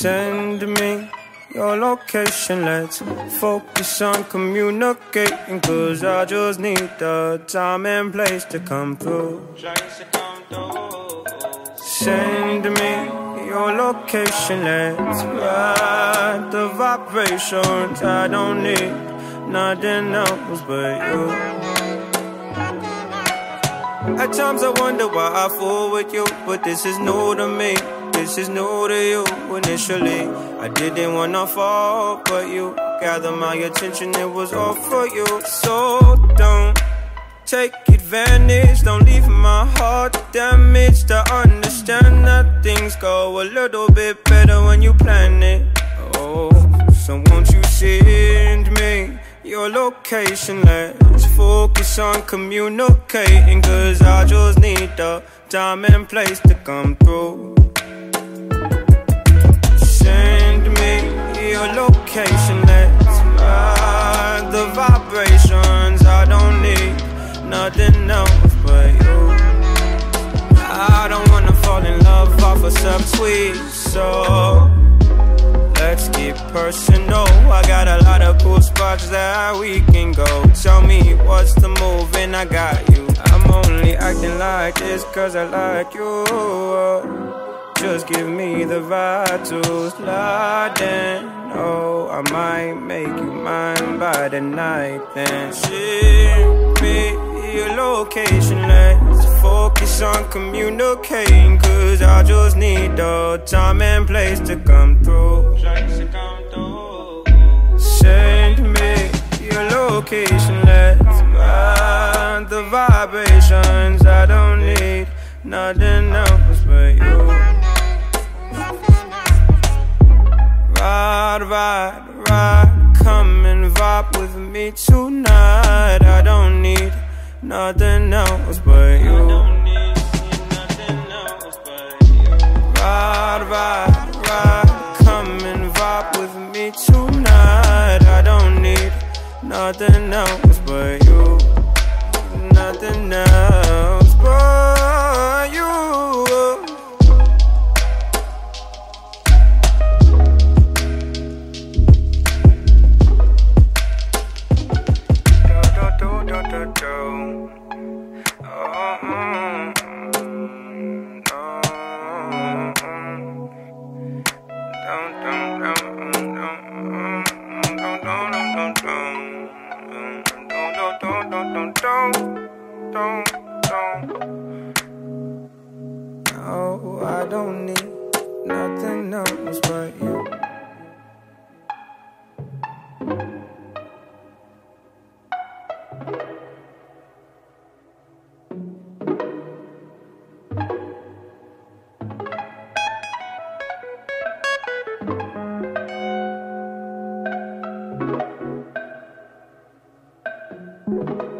Send me your location. Let's focus on communicating. Cause I just need the time and place to come through. Send me your location. Let's ride the vibrations. I don't need nothing else but you. At times I wonder why I fool with you, but this is new to me this is new to you initially. I didn't wanna fall, but you gathered my attention, it was all for you. So take advantage, don't leave my heart damaged. I understand that things go a little bit better when you plan it. Oh, so won't you send me your location? Let's focus on communicating, cause I just need the time and place to come through. Send me your location. Subtweet, so let's get personal. I got a lot of cool spots that we can go. Tell me what's the move, and I got you. I'm only acting like this cause I like you. Just give me the vibe to slide in. Oh, I might make you mine by the night. Then ship me your location. Focus on communicating. Cause I just need the time and place to come through. Send me your location. Let's ride the vibrations. I don't need nothing else but you. Ride, ride, ride, come and vibe with me tonight. I don't need nothing else but you. Ride, ride, ride, come and vibe with me tonight. I don't need nothing else but you. Nothing else No, I don't need nothing else but you. you